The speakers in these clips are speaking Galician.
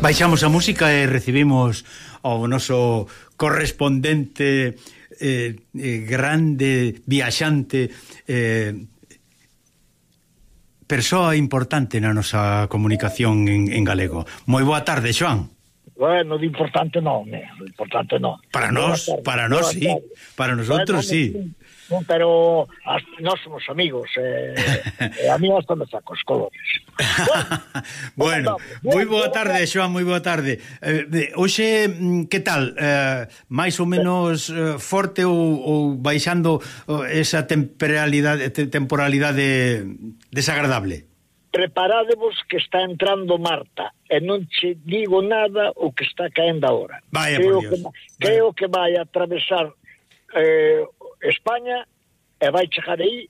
Baixamos a música e recibimos ao noso correspondente eh, eh, grande viaxante eh, persoa importante na nosa comunicación en, en galego. Moi boa tarde, Xoán. Bueno, de importante non, eh? importante non. Para nós, para nós, sí. Para nosotros, bueno, sí non, pero as, nós somos amigos, eh, eh, a mí hasta me saco os colores. Bueno, bueno moi boa tarde, Xoan, moi boa tarde. Eh, hoxe, mm, que tal? Eh, máis ou menos eh, forte ou, ou baixando eh, esa temporalidade, temporalidade desagradable? preparádevos que está entrando Marta e non che digo nada o que está caendo agora. Vaya creo, que, creo que vai atravesar eh, España e vai chegar aí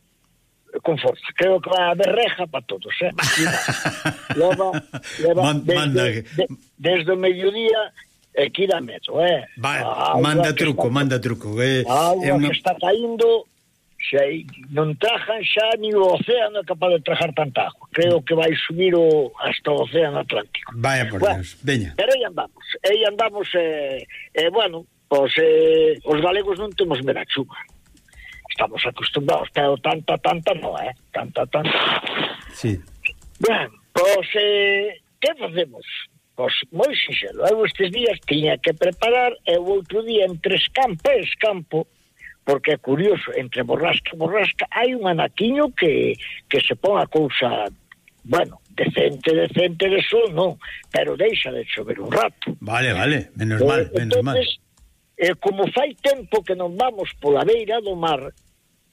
con forza. Creo que vai haber reja para todos, eh? leva, leva Man, desde, manda... de, desde o mediodía e que ir a metro, eh? Va, manda truco, está, manda truco. Eh, a agua una... que está caindo xa non trajan xa ni o océano é capaz de trajar tanta agua. Creo que vai subir o, hasta o océano Atlántico. Vaya por bueno, Dios, veña. Pero aí andamos, aí andamos, eh, eh, bueno, pois, pues, eh, os galegos non temos merachuga estamos acostumbrados, pero tanta, tanta no, eh? tanta, tanta. Sí. Ben, pois, eh, que facemos? Pois, moi sinxelo, eu estes días tiña que preparar, e o outro día entre escampo e escampo, porque é curioso, entre borrasca e borrasca, hai un anaquiño que, que se pon a cousa, bueno, decente, decente de sol, non, pero deixa de chover un rato. Vale, vale, menos mal, menos entonces, mal. Eh, como fai tempo que non vamos pola beira do mar,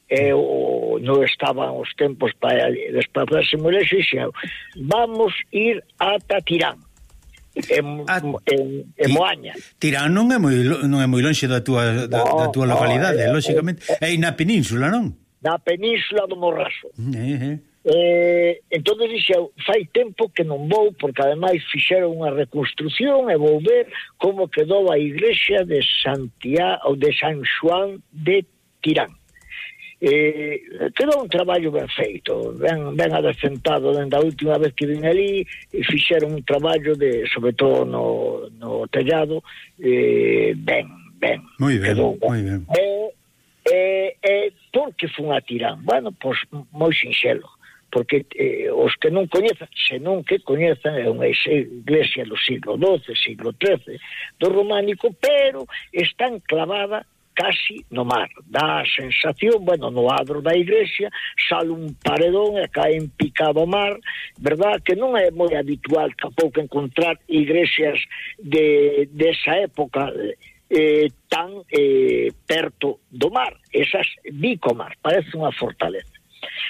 e o, non estaban os tempos para desplazarse moi lexixen vamos ir ata Tirán en, a, en, en Moaña Tirán non é moi non é moi lonxe da túa da, no, da túa localidade, no, lóxicamente. é, é, é na península, non? Na península do Morraso. Eh, eh. Eh, entón dixeu, fai tempo que non vou porque ademais fixeron unha reconstrucción e vou ver como quedou a igrexa de Santiago de San Juan de Tirán eh, quedou un traballo ben feito, ben, ben adecentado dende a última vez que vin ali, e fixeron un traballo de, sobre todo no, no tellado, eh, ben, ben. Moi ben, quedou, moi ben. E, e, e porque fun a tirán? Bueno, pois moi sinxelo porque eh, os que non coñezan, senón que coñezan é unha iglesia do siglo XII, siglo XIII, do románico, pero está enclavada casi no mar. Dá a sensación, bueno, no adro da igrexa, sale un paredón e cae en picado mar, verdad que non é moi habitual tampouco encontrar igrexas de, desa época eh, eh tan eh, perto do mar, esas bicomar, parece unha fortaleza.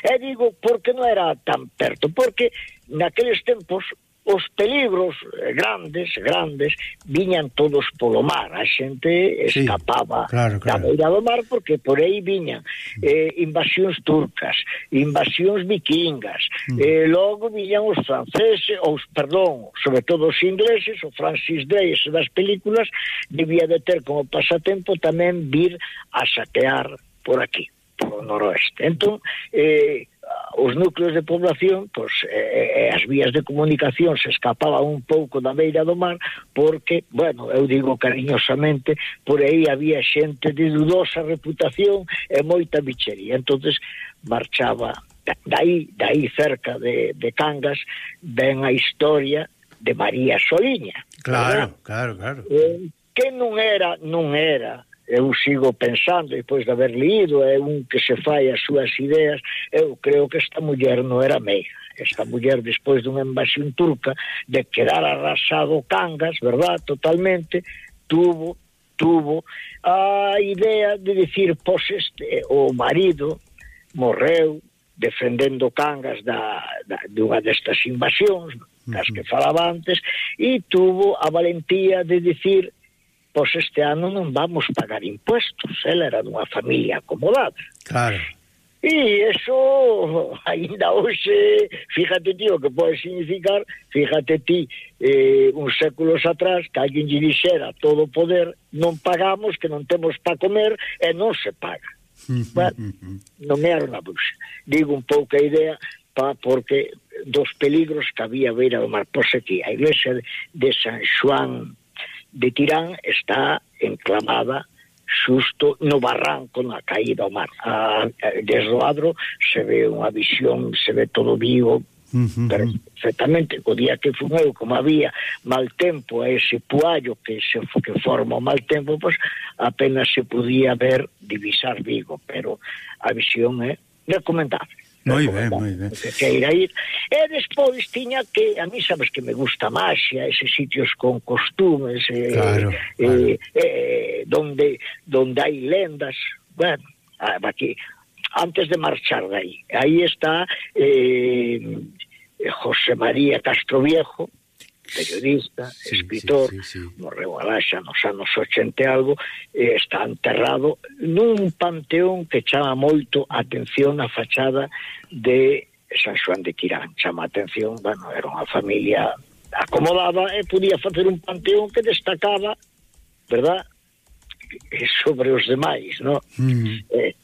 E digo, porque non era tan perto? Porque naqueles tempos os peligros eh, grandes, grandes, viñan todos polo mar. A xente escapaba sí, claro, claro. da beira do mar porque por aí viñan eh, invasións turcas, invasións vikingas, mm. eh, logo viñan os franceses, os, perdón, sobre todo os ingleses, o Francis Day, das películas, debía de ter como pasatempo tamén vir a saquear por aquí, por o noroeste. Entón, eh, os núcleos de población pois, eh, as vías de comunicación se escapaban un pouco da beira do mar porque, bueno, eu digo cariñosamente por aí había xente de dudosa reputación e moita bichería. Entonces marchaba daí, daí cerca de, de Cangas ven a historia de María Soliña claro, claro, claro. Eh, que non era non era eu sigo pensando, depois de haber lido, é un que se fai as súas ideas, eu creo que esta muller non era meiga. Esta muller, despois dunha invasión turca, de quedar arrasado Cangas, verdad, totalmente, tuvo tuvo a idea de decir, pois este, o marido morreu defendendo Cangas da, da, dunha destas invasións, das que falaba antes, e tuvo a valentía de decir, pois este ano non vamos pagar impuestos. Ela era dunha familia acomodada. Claro. E eso, ainda hoxe, fíjate ti o que pode significar, fíjate ti, eh, uns séculos atrás, que alguén lle dixera todo o poder, non pagamos, que non temos para comer, e non se paga. bueno, non era unha bruxa. Digo un pouco a idea, pa, porque dos peligros que había beira do mar. Pois aquí, a iglesia de San Juan de Tirán está enclamada xusto no barranco na caída ao mar. A, a, desde o adro se ve unha visión, se ve todo vivo, Uh -huh. perfectamente o día que fun eu como había mal tempo a ese puallo que se que forma o mal tempo pois apenas se podía ver divisar Vigo pero a visión é recomendable Moi ben, moi ben. Empecei a ir. E despois tiña que, a mí sabes que me gusta máxia, eses sitios con costumes, eh, claro, eh, claro. Eh, donde, donde hai lendas, bueno, aquí, antes de marchar de aí. Aí está eh, José María Castroviejo, periodista, escritor, sí, sí, sí, morreu a Laxa nos anos 80 e algo, e está enterrado nun panteón que chama moito a atención a fachada de San Xoán de Quirán. Chama a atención, bueno, era unha familia acomodada e podía facer un panteón que destacaba, verdad, sobre os demais, no? Mm. Eh,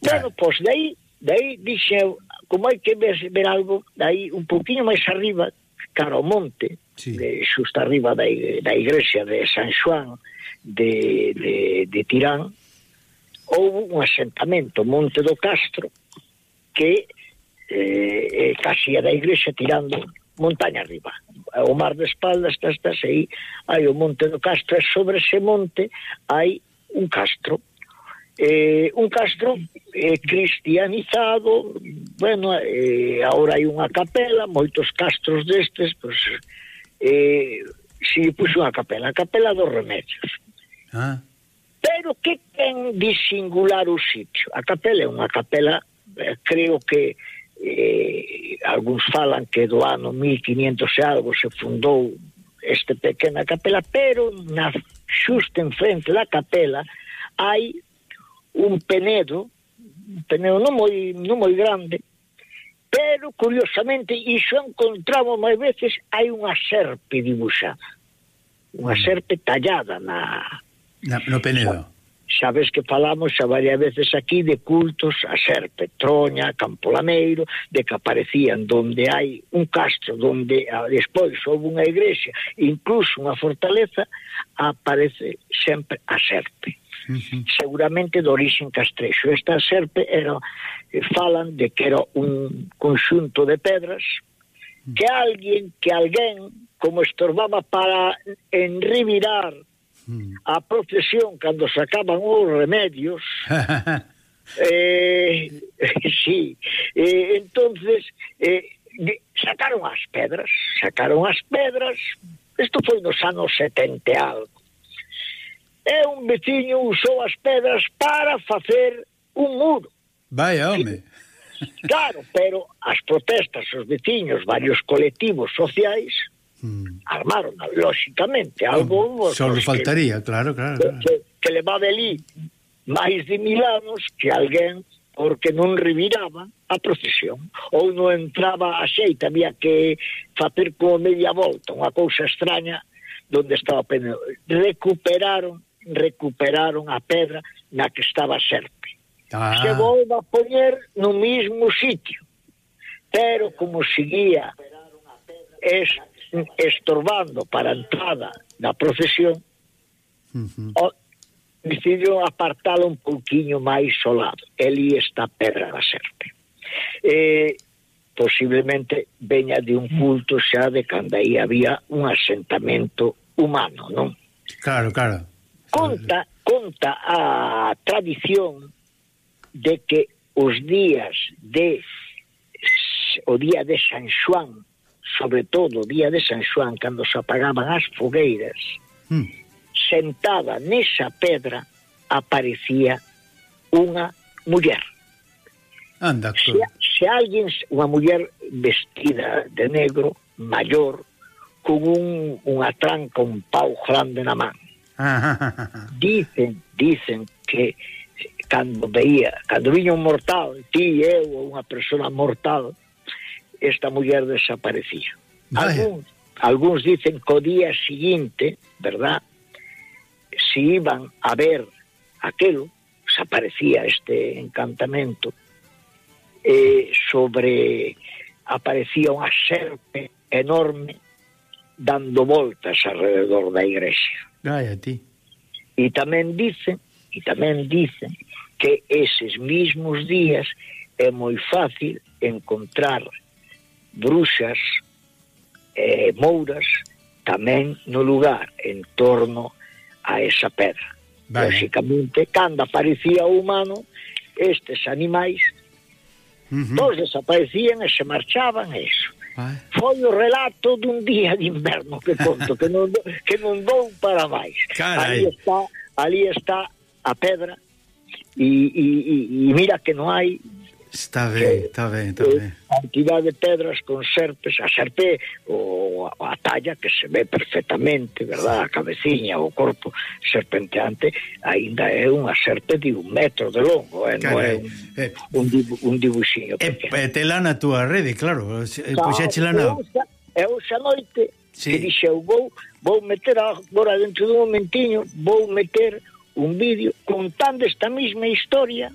bueno, ah. pois pues, de aí, dixeu, como hai que ver, ver algo, dai un poquinho máis arriba, cara ao monte, sí. de, xusta arriba da, da igrexa de San Xoán de, de, de Tirán, houve un asentamento, Monte do Castro, que eh, casi a da igrexa tirando montaña arriba. O mar de espaldas, estás aí, hai o Monte do Castro, e sobre ese monte hai un castro, eh, un Castro eh, cristianizado bueno, eh, ahora hai unha capela moitos castros destes pois, eh, si puxo unha capela a capela dos remedios ah. pero que ten disingular o sitio a capela é unha capela eh, creo que eh, algúns falan que do ano 1500 e algo se fundou este pequena capela, pero na xusta en frente da capela hai un penedo, un penedo non moi, non moi grande, pero curiosamente iso encontramos máis veces hai unha serpe dibuixada unha mm. serpe tallada na, na no Penedo. Sabes que falamos xa varias veces aquí de cultos a serpe Troña, Campolameiro de que aparecían donde hai un castro donde a, despois houve unha igrexa incluso unha fortaleza aparece sempre a serpe uh -huh. seguramente de orixen castrexo. Esta serpe era, eh, falan de que era un conxunto de pedras que alguén, que alguén, como estorbaba para enrivirar a procesión cando sacaban os remedios, eh, sí, eh, entonces eh, sacaron as pedras, sacaron as pedras, isto foi nos anos 70 algo, é un veciño usou as pedras para facer un muro. Vai, home. Claro, pero as protestas, os veciños, varios colectivos sociais, mm. armaron, lóxicamente, algo... Home, só faltaría, que, claro, claro. claro. Que, que levaba ali máis de mil anos que alguén porque non reviraba a procesión ou non entraba a xeita, había que facer como media volta, unha cousa extraña donde estaba penado. Recuperaron recuperaron a pedra na que estaba a serpe. Ah. Se volva a poñer no mismo sitio, pero como seguía es, estorbando para a entrada da procesión, uh -huh. o, decidiu apartalo un pouquiño máis solado. Elí está a pedra da serpe. E, posiblemente veña de un culto xa de cando aí había un asentamento humano, non? Claro, claro. Conta, conta a tradición de que os días de o día de San Xoán, sobre todo o día de San Xoán, cando se apagaban as fogueiras, mm. sentada nesa pedra aparecía unha muller. Anda, se, se alguén, unha muller vestida de negro, maior, con un, unha tranca, un pau grande na man. dicen, dicen que cando veía, cando viña un mortal, ti, eu ou unha persona mortal, esta muller desaparecía. Algúns, algúns dicen que o día seguinte, verdad, si iban a ver aquelo, desaparecía este encantamento, eh, sobre aparecía unha serpe enorme dando voltas alrededor da igrexa. Ai, a ti. E tamén dicen, e tamén dicen que eses mismos días é moi fácil encontrar bruxas e eh, mouras tamén no lugar en torno a esa pedra. Vale. Cando aparecía o humano, estes animais uh -huh. todos desaparecían e se marchaban eso. Foi o relato dun día de inverno que conto, que non, que non dou para máis. Carai. Ali está, ali está a pedra e, e, e mira que non hai Está ben, está ben, está ben. A cantidad de pedras con serpes, a serpe o a talla que se ve perfectamente, verdad, a cabeciña, o corpo serpenteante, aínda é unha serpe de un metro de longo, eh, non é un, eh, un, dibu, un dibuixinho. E eh, eh, tela na túa rede, claro, eh, eh, pois puxéchela na... Eu xa noite sí. que dixeu, vou, vou meter agora dentro dun momentiño, vou meter un vídeo contando esta mesma historia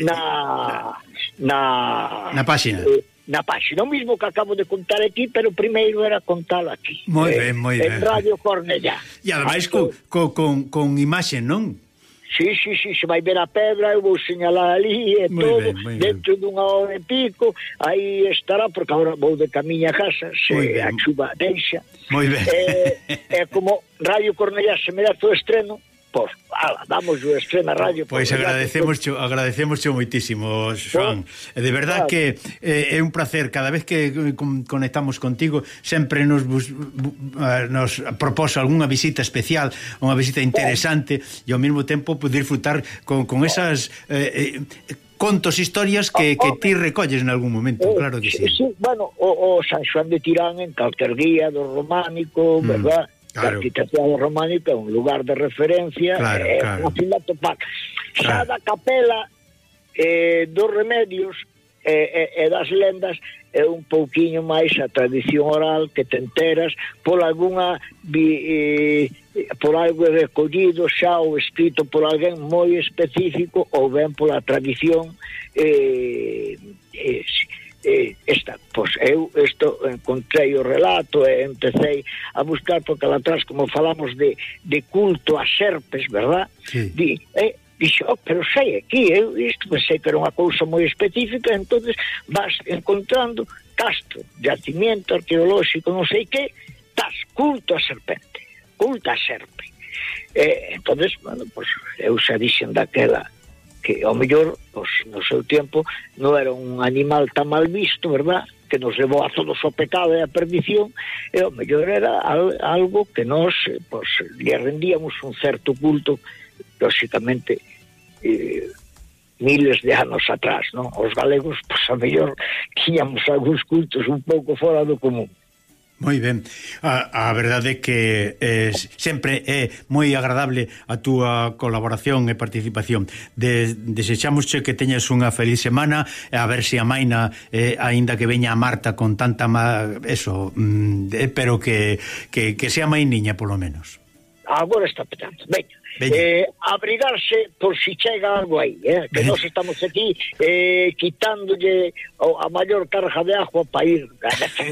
na... Eh, na, na páxina. Eh, na páxina, o mismo que acabo de contar aquí, pero primeiro era contalo aquí. Moi eh, ben, moi ben. En Radio Cornellá. E ademais co, co, con, con imaxe, non? Sí, sí, sí, se vai ver a pedra, eu vou señalar ali e muy todo, ben, dentro ben. dunha hora e pico, aí estará, porque agora vou de camiña a casa, se a chuva deixa. Moi ben. Eh, eh, como Radio Cornellá se me dá o estreno, Pois, ala, damos o extrema radio Pois agradecemos cho, agradecemos cho moitísimo, Joan pues, De verdad claro. que eh, é un placer Cada vez que eh, conectamos contigo Sempre nos bus, nos proposo algunha visita especial Unha visita interesante. E ao mesmo tempo poder disfrutar con, con esas... Eh, eh, contos, historias que, oh, que oh, ti recolles en algún momento, eh, claro que sí. sí. Bueno, o, o San Xoán de Tirán en calquer guía do románico, mm. verdad? Claro. A arquitectura románica é un lugar de referencia, claro, é claro. fácil topar. Xa claro. da capela eh, dos remedios e, eh, eh, das lendas é un pouquiño máis a tradición oral que te enteras por algunha eh, por algo recollido xa ou escrito por alguén moi específico ou ben pola tradición eh, eh, eh, esta, pois eu isto encontrei o relato e empecé a buscar porque lá atrás como falamos de, de culto a serpes, verdad? Sí. Di, eh, dixo, oh, pero sei aquí, eu isto pensei que era unha cousa moi específica, entonces vas encontrando castro, yacimiento arqueolóxico, non sei que, tas culto a serpente, culto a serpe. Eh, entonces, bueno, pues, eu xa dixen daquela, que ao mellor pues, no seu tempo non era un animal tan mal visto, verdad? que nos levou a todos o pecado e a perdición, e o mellor era algo que nós pues, lle rendíamos un certo culto, lóxicamente, eh, miles de anos atrás, non? Os galegos, pois, pues, a mellor, tiñamos algúns cultos un pouco fora do común. Moi ben. A, a verdade é que eh, sempre é moi agradable a túa colaboración e participación. De, desechamos que teñas unha feliz semana, a ver se a Maina, eh, aínda que veña a Marta con tanta... Ma, eso, mm, de, pero que, que, que sea mainiña, polo menos agora está petando. Veña, Eh, abrigarse por si chega algo aí, eh, que nós estamos aquí eh, quitándolle a maior carga de agua para ir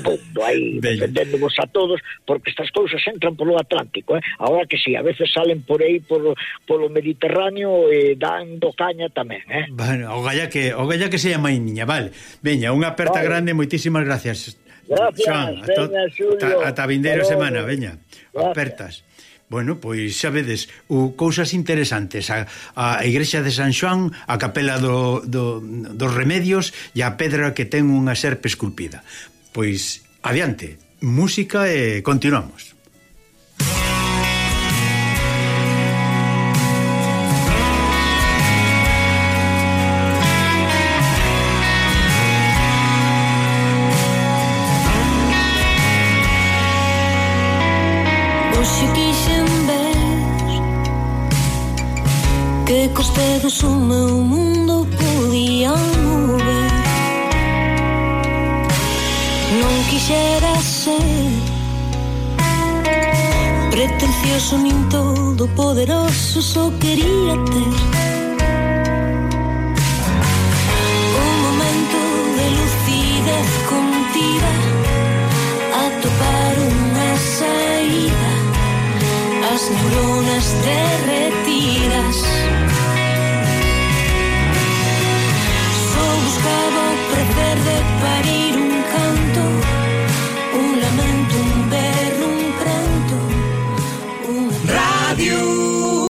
mundo aí, defendéndonos a todos, porque estas cousas entran polo Atlántico, eh. Ahora que si, sí, a veces salen por aí polo, polo Mediterráneo e eh, dan do caña tamén, eh. Bueno, o galla que o galla que se llama niña, vale. Veña, unha aperta vale. grande, moitísimas gracias. Gracias, Joan, veña, Julio. Ata vindeiro semana, veña. Gracias. Apertas. Bueno, pois xa vedes, o, cousas interesantes, a, a igrexa de San Xoán, a capela do, do, dos remedios e a pedra que ten unha serpe esculpida. Pois adiante, música e continuamos. juntos o meu mundo podía mover Non quixera ser Pretencioso nin todo poderoso Só quería ter Un momento de lucidez contida A topar unha saída As neuronas derretidas